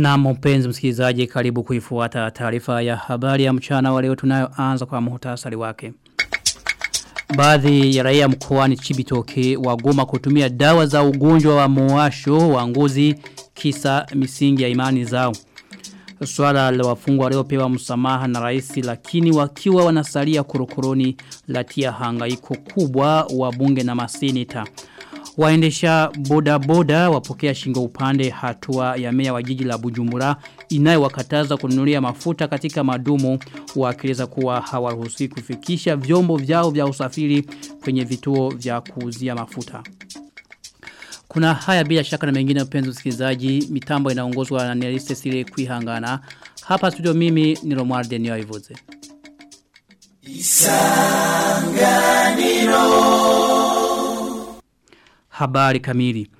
Na mpenzi msikilizaji karibu kuifuata taarifa ya habari ya mchana wa leo tunayoanza kwa muhtasari wake. Baadhi ya raia mkoani Chibitoke wagoma kutumia dawa za ugonjwa wa muwasho wa ngozi kisa misingi ya imani zao. Swala la wafungwa waliopewa msamaha na rais lakini wakiwa wanasalia korokoroni latia hangaiko kubwa wa bunge na maseneta. Waendesha boda boda wapokea shingo upande hatua ya mea wa jiji la Bujumbura inayowakataza kununulia mafuta katika madumu wakieleza kuwa hawaruhusi kufikisha vyombo vyao vya usafiri kwenye vituo vya kuuzia mafuta. Kuna haya bila shaka na mengine mpenzi msikilizaji mitambo inaongozwa na Neliste Sile Kuihangana. Hapa studio mimi ni Romualde Niyoivuze. Isanganiro Habari kamili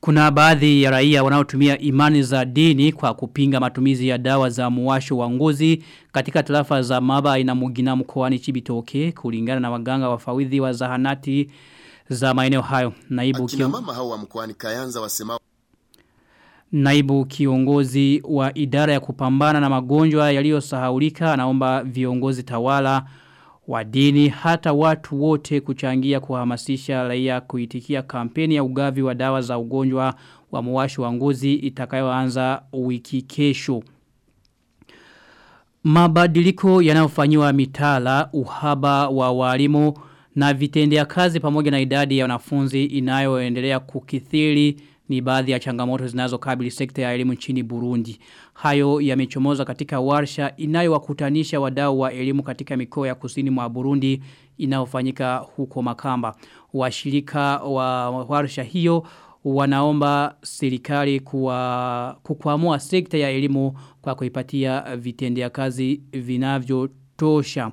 kuna baadhi ya raia wanaotumia imani za dini kwa kupinga matumizi ya dawa za muwasho wa ngozi katika tarafa za maba ina mugina mkoani Chibitoke kulingana na waganga wafawidhi wa zahanati za maeneo hayo. Naibu Akina mama hao wa mkoani Kayanza wasema Naibu kiongozi wa idara ya kupambana na magonjwa yaliyosahaulika anaomba viongozi tawala wa dini hata watu wote kuchangia kuhamasisha raia kuitikia kampeni ya ugavi wa dawa za ugonjwa wa muwasho wa ngozi itakayoanza wiki kesho. Mabadiliko yanayofanyiwa mitala uhaba wa walimu na vitendea kazi pamoja na idadi ya wanafunzi inayoendelea kukithiri ni baadhi ya changamoto zinazokabili sekta ya elimu nchini Burundi. Hayo yamechomoza katika warsha inayowakutanisha wadau wa elimu katika mikoa ya kusini mwa Burundi inayofanyika huko Makamba. Washirika wa warsha hiyo wanaomba serikali kwa kukwamua sekta ya elimu kwa kuipatia vitendea kazi vinavyotosha.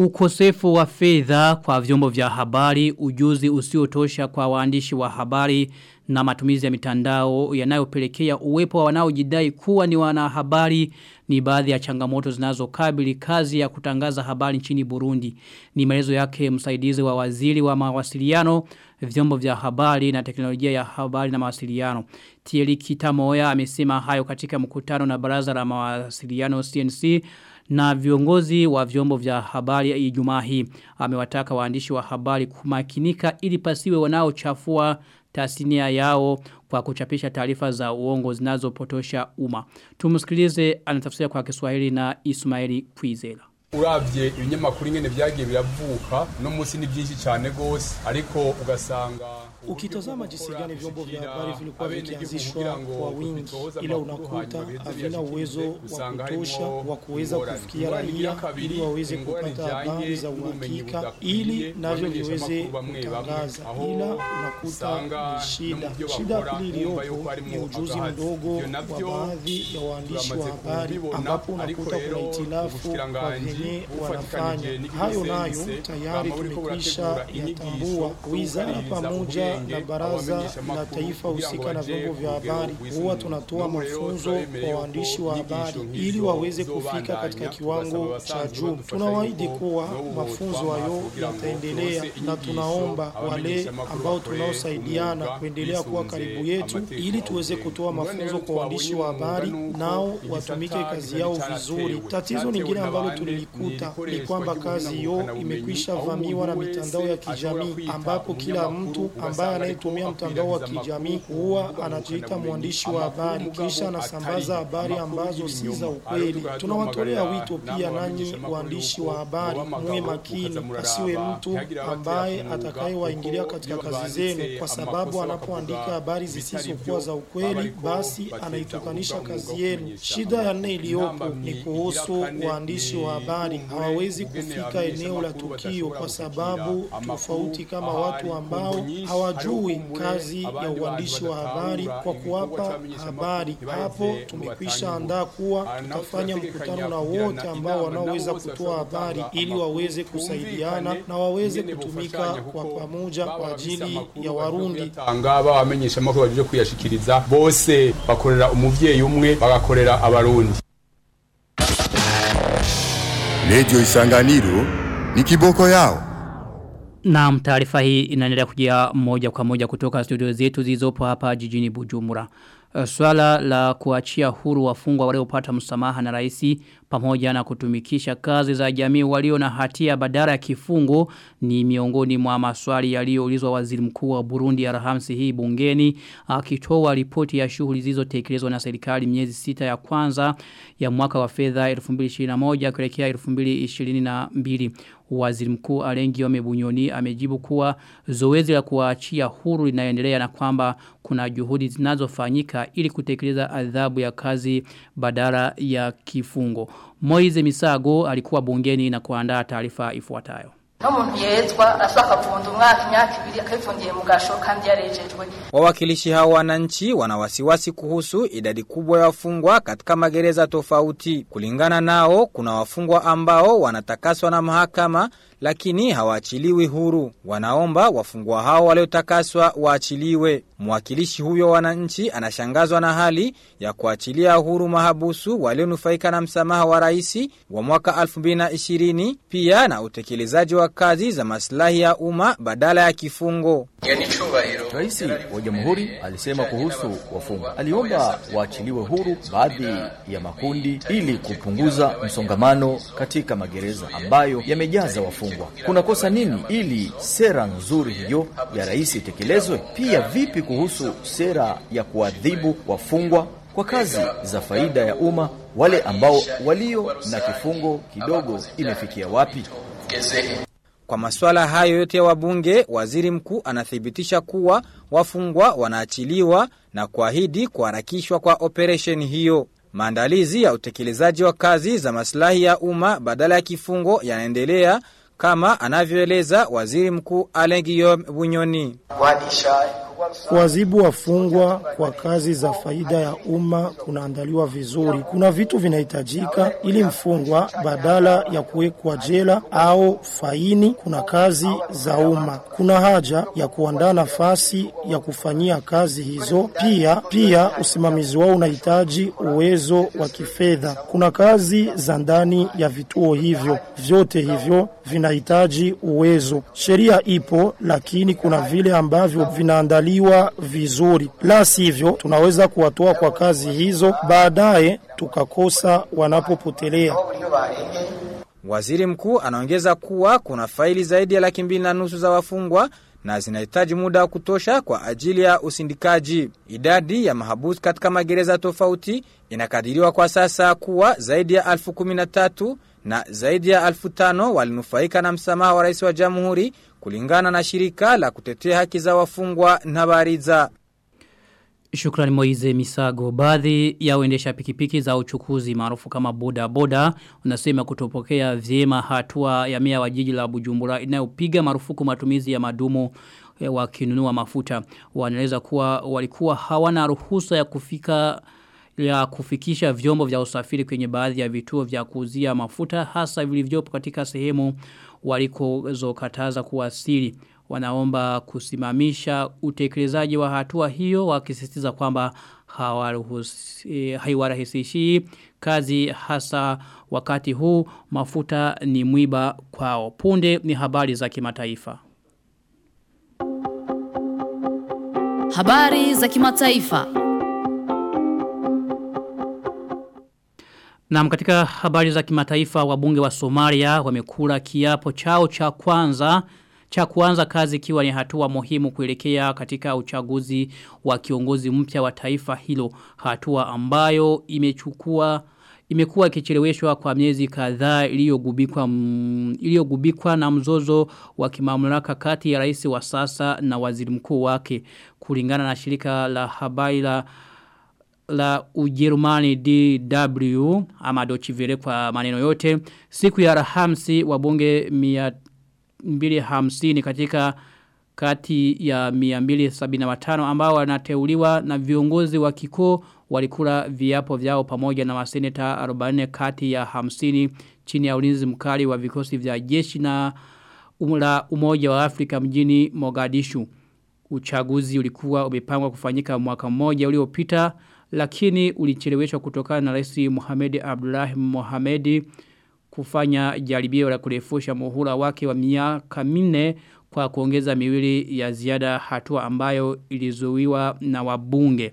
Ukosefu wa fedha kwa vyombo vya habari, ujuzi usiotosha kwa waandishi wa habari na matumizi ya mitandao yanayopelekea uwepo wa wanaojidai kuwa ni wanahabari ni baadhi ya changamoto zinazokabili kazi ya kutangaza habari nchini Burundi. Ni maelezo yake msaidizi wa waziri wa mawasiliano, vyombo vya habari na teknolojia ya habari na mawasiliano. Thierry Kitamoya amesema hayo katika mkutano na baraza la mawasiliano CNC na viongozi wa vyombo vya habari Ijumaa hii amewataka waandishi wa habari kumakinika ili pasiwe wanaochafua tasnia yao kwa kuchapisha taarifa za uongo zinazopotosha umma. Tumsikilize anatafsiria kwa Kiswahili na Ismaili Kwizera. uravye ibinyamakuru ingene vyagiye biravuka no munsi ni byinshi cyane gose ariko ugasanga Ukitazama jinsi gani vyombo vya habari vilikuwa vikianzishwa kwa wingi, ila unakuta havina uwezo wa kutosha wa kuweza kufikia raia ili waweze kupata habari za uhakika, ili navyo viweze kutangaza, ila unakuta ni shida. Shida pili iliyopo ni ujuzi mdogo wa baadhi ya waandishi wa habari, ambapo unakuta kuna itilafu kwa venye wanafanya hayo. Nayo tayari tumekwisha yatambua wizara pamoja na baraza la taifa husika na vyombo vya habari huwa tunatoa mafunzo kwa waandishi wa habari ili waweze kufika katika kiwango cha juu. Tunawaahidi kuwa mafunzo hayo yataendelea, na tunaomba wale ambao tunaosaidiana kuendelea kuwa karibu yetu ili tuweze kutoa mafunzo kwa waandishi wa habari, nao watumike kazi yao vizuri. Tatizo lingine ambalo tulilikuta ni kwamba kazi hiyo imekwisha vamiwa na mitandao ya kijamii ambapo kila mtu ambaye anayetumia mtandao wa kijamii huwa anajiita mwandishi wa habari kisha anasambaza habari ambazo si za ukweli. Tunawatolea wito pia nanyi waandishi wa habari, muwe makini, asiwe mtu ambaye atakayewaingilia katika kazi zenu, kwa sababu anapoandika habari zisizokuwa za ukweli, basi anaitukanisha kazi yenu. Shida ya nne iliyopo ni kuhusu waandishi wa habari, hawawezi kufika eneo la tukio kwa sababu tofauti, kama watu ambao hawajui kazi ya uandishi wa habari kwa kuwapa habari. Hapo tumekwisha andaa kuwa tutafanya mkutano na wote ambao wanaoweza kutoa habari ili waweze kusaidiana na waweze kutumika kwa pamoja kwa ajili ya Warundi. angaba wamenyesha mako baje kuyashikiriza bose bakorera umuvyeyi umwe bagakorera abarundi Radio Isanganiro ni kiboko yao. Na taarifa hii inaendelea kujia moja kwa moja kutoka studio zetu zilizopo hapa jijini Bujumbura. Uh, swala la kuachia huru wafungwa waliopata msamaha na raisi pamoja na kutumikisha kazi za jamii walio na hatia badala ya kifungo ni miongoni mwa maswali yaliyoulizwa waziri mkuu wa Burundi Alhamisi hii bungeni akitoa ripoti ya shughuli zilizotekelezwa na serikali miezi sita ya kwanza ya mwaka wa fedha 2021 kuelekea 2022 Waziri mkuu Alengi Bunyoni amejibu kuwa zoezi la kuachia huru linaendelea na kwamba kuna juhudi zinazofanyika ili kutekeleza adhabu ya kazi badala ya kifungo. Moize Misago alikuwa bungeni na kuandaa taarifa ifuatayo. Wawakilishi hao wananchi wanawasiwasi kuhusu idadi kubwa ya wafungwa katika magereza tofauti. Kulingana nao, kuna wafungwa ambao wanatakaswa na mahakama lakini hawaachiliwi huru. Wanaomba wafungwa hao waliotakaswa waachiliwe. Mwakilishi huyo wananchi anashangazwa na hali ya kuachilia huru mahabusu walionufaika na msamaha wa raisi wa mwaka 2020 pia na utekelezaji wa kazi za maslahi ya umma badala ya kifungo. Raisi wa Jamhuri alisema kuhusu wafungwa, aliomba waachiliwe huru baadhi ya makundi ili kupunguza msongamano katika magereza ambayo yamejaza wafungwa. Kuna kosa nini ili sera nzuri hiyo ya rais itekelezwe? Pia vipi kuhusu sera ya kuadhibu wafungwa kwa kazi za faida ya umma, wale ambao walio na kifungo kidogo imefikia wapi? Kwa masuala hayo yote ya wabunge, waziri mkuu anathibitisha kuwa wafungwa wanaachiliwa na kuahidi kuharakishwa kwa operesheni hiyo. Maandalizi ya utekelezaji wa kazi za masilahi ya umma badala ya kifungo yanaendelea kama anavyoeleza waziri mkuu Alain Guillaume Bunyoni. Kuwazibu wafungwa kwa kazi za faida ya umma kunaandaliwa vizuri. Kuna vitu vinahitajika ili mfungwa badala ya kuwekwa jela au faini, kuna kazi za umma. Kuna haja ya kuandaa nafasi ya kufanyia kazi hizo. Pia pia usimamizi wao unahitaji uwezo wa kifedha. Kuna kazi za ndani ya vituo hivyo, vyote hivyo vinahitaji uwezo. Sheria ipo, lakini kuna vile ambavyo vinaandaliwa vizuri, la sivyo tunaweza kuwatoa kwa kazi hizo, baadaye tukakosa wanapopotelea. Waziri mkuu anaongeza kuwa kuna faili zaidi ya laki mbili na nusu za wafungwa na zinahitaji muda wa kutosha kwa ajili ya usindikaji. Idadi ya mahabusu katika magereza tofauti inakadiriwa kwa sasa kuwa zaidi ya alfu kumi na tatu na zaidi ya alfu tano walinufaika na msamaha wa rais wa jamhuri kulingana na shirika la kutetea haki za wafungwa na bariza. Shukrani Moize Misago. Baadhi ya uendesha pikipiki za uchukuzi maarufu kama boda boda unasema kutopokea vyema hatua ya mea wa jiji la Bujumbura inayopiga marufuku matumizi ya madumu eh, wakinunua mafuta. Wanaeleza kuwa walikuwa hawana ruhusa ya kufika ya kufikisha vyombo vya usafiri kwenye baadhi ya vituo vya kuuzia mafuta hasa vilivyopo katika sehemu walikozokataza kuwasili. Wanaomba kusimamisha utekelezaji wa hatua hiyo wakisisitiza kwamba haiwarahisishi kazi hasa wakati huu mafuta ni mwiba kwao. Punde ni habari za kimataifa. Habari za kimataifa. Na katika habari za kimataifa wabunge wa Somalia wamekula kiapo chao cha kwanza cha kuanza kazi ikiwa ni hatua muhimu kuelekea katika uchaguzi wa kiongozi mpya wa taifa hilo hatua ambayo imechukua imekuwa ikicheleweshwa kwa miezi kadhaa iliyogubikwa iliyogubikwa na mzozo wa kimamlaka kati ya rais wa sasa na waziri mkuu wake. Kulingana na shirika la habari la la Ujerumani DW ama dochivile kwa maneno yote siku ya Alhamisi wabunge 250 katika kati ya 275 ambao wanateuliwa na viongozi wa kikoo walikula viapo vyao pamoja na maseneta 40 kati ya 50 chini ya ulinzi mkali wa vikosi vya jeshi na umla umoja wa Afrika mjini Mogadishu. Uchaguzi ulikuwa umepangwa kufanyika mwaka mmoja uliopita lakini ulicheleweshwa kutokana na Rais Mohamed Abdullah Mohamed kufanya jaribio la kurefusha muhula wake wa miaka minne kwa kuongeza miwili ya ziada hatua ambayo ilizuiwa na wabunge.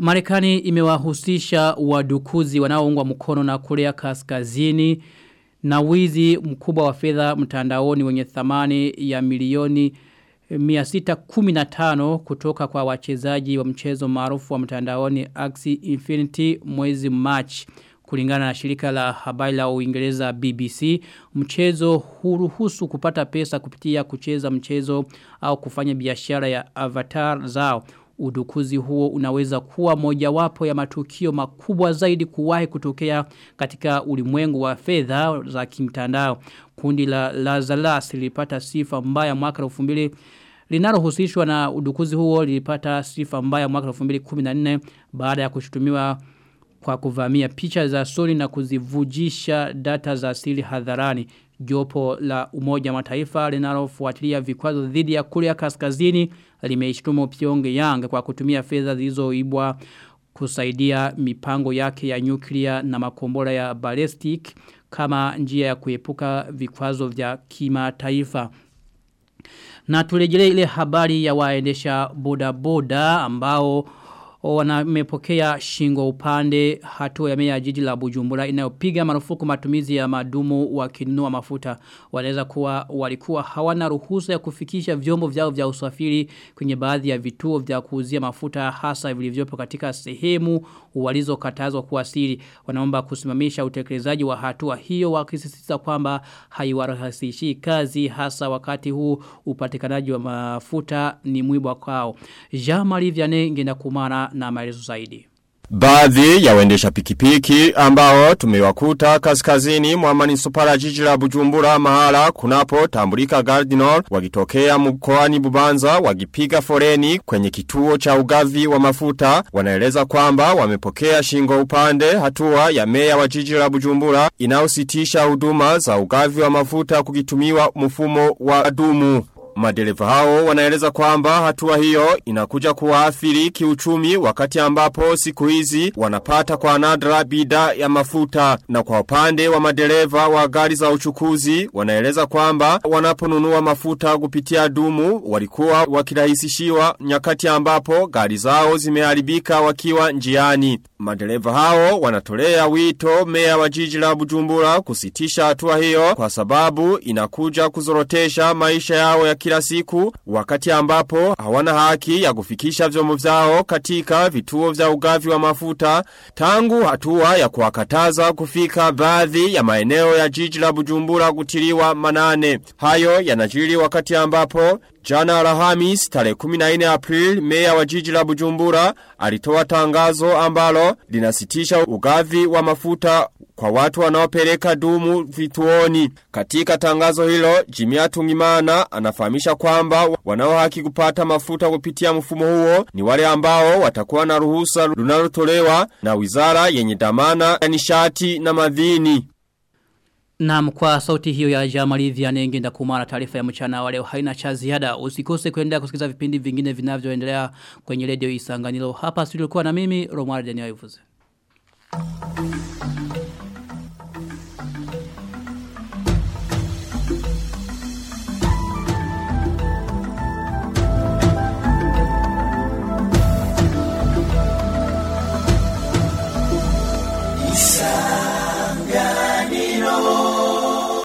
Marekani imewahusisha wadukuzi wanaoungwa mkono na Korea Kaskazini na wizi mkubwa wa fedha mtandaoni wenye thamani ya milioni 615 kutoka kwa wachezaji wa mchezo maarufu wa mtandaoni Axie Infinity mwezi March kulingana na shirika la habari la Uingereza BBC mchezo huruhusu kupata pesa kupitia kucheza mchezo au kufanya biashara ya avatar zao udukuzi huo unaweza kuwa mojawapo ya matukio makubwa zaidi kuwahi kutokea katika ulimwengu wa fedha za kimtandao. Kundi la Lazarus lilipata sifa mbaya mwaka 2000 linalohusishwa na udukuzi huo lilipata sifa mbaya mwaka 2014 baada ya kushutumiwa kwa kuvamia picha za soni na kuzivujisha data za asili hadharani. Jopo la umoja mataifa linalofuatilia vikwazo dhidi ya Korea Kaskazini limeishtumu Pyongyang kwa kutumia fedha zilizoibwa kusaidia mipango yake ya nyuklia na makombora ya ballistic kama njia ya kuepuka vikwazo vya kimataifa. Na turejelee ile habari ya waendesha bodaboda ambao wanamepokea shingo upande hatua ya meya jiji la Bujumbura inayopiga marufuku matumizi ya madumu wakinunua mafuta. Wanaweza kuwa walikuwa hawana ruhusa ya kufikisha vyombo vyao vya usafiri kwenye baadhi ya vituo vya kuuzia mafuta hasa vilivyopo katika sehemu walizokatazwa kuasiri wanaomba kusimamisha utekelezaji wa hatua hiyo wakisisitiza kwamba haiwarahisishi kazi hasa wakati huu upatikanaji wa mafuta ni mwibwa kwao. Jean-Marie Vianney ngenda kumana na maelezo zaidi. Baadhi ya waendesha pikipiki ambao tumewakuta kaskazini mwa manisupara jiji la Bujumbura mahala kunapo tambulika gardinol wakitokea mkoani Bubanza wakipiga foreni kwenye kituo cha ugavi wa mafuta wanaeleza kwamba wamepokea shingo upande hatua ya meya wa jiji la Bujumbura inayositisha huduma za ugavi wa mafuta kukitumiwa mfumo wa dumu. Madereva hao wanaeleza kwamba hatua hiyo inakuja kuwaathiri kiuchumi wakati ambapo siku hizi wanapata kwa nadra bidhaa ya mafuta na kwa upande wa madereva wa gari za uchukuzi wanaeleza kwamba wanaponunua mafuta kupitia dumu walikuwa wakirahisishiwa nyakati ambapo gari zao zimeharibika wakiwa njiani. Madereva hao wanatolea wito mea wa jiji la Bujumbura kusitisha hatua hiyo kwa sababu inakuja kuzorotesha maisha yao ya kila siku wakati ambapo hawana haki ya kufikisha vyombo vyao katika vituo vya ugavi wa mafuta tangu hatua ya kuwakataza kufika baadhi ya maeneo ya jiji la Bujumbura kutiliwa manane. Hayo yanajiri wakati ambapo Jana Alhamis tarehe 14 April meya wa jiji la Bujumbura alitoa tangazo ambalo linasitisha ugavi wa mafuta kwa watu wanaopeleka dumu vituoni. Katika tangazo hilo, Jimia Tungimana anafahamisha kwamba wanaohaki kupata mafuta kupitia mfumo huo ni wale ambao watakuwa na ruhusa lunalotolewa na wizara yenye damana ya nishati na madhini. Na kwa sauti hiyo ya Jamali Vianenge nda kumara taarifa ya mchana wa leo haina cha ziada. Usikose kuendelea kusikiza vipindi vingine vinavyoendelea kwenye redio Isanganiro. Hapa studio kwa na mimi Romuald Daniel Ivuze.